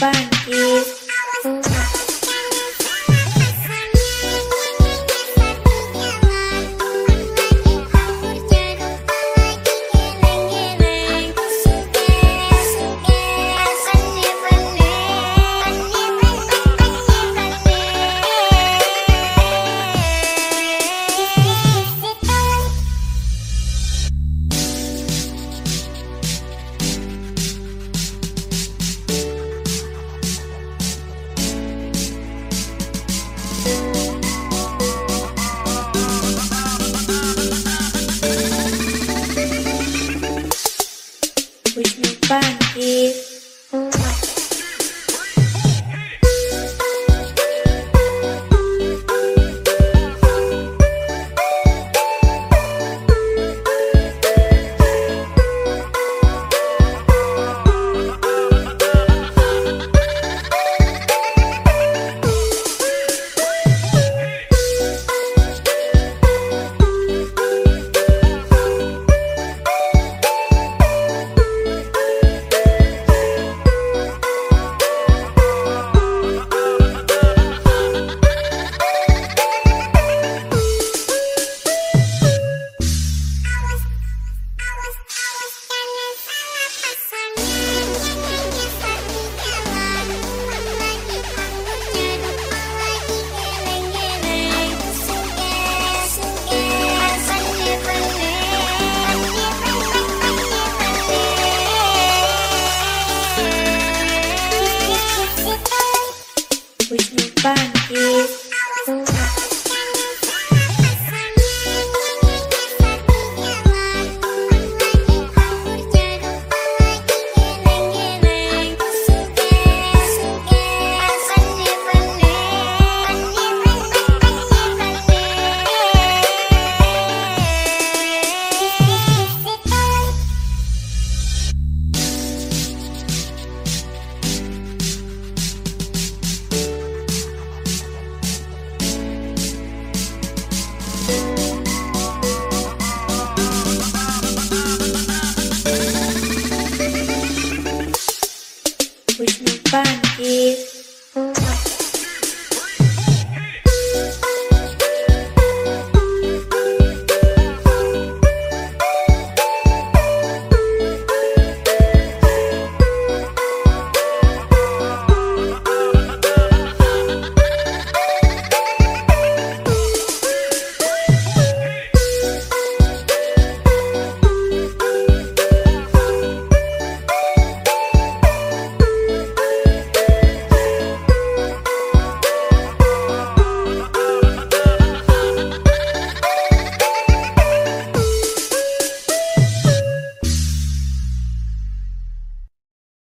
Bye. Bye.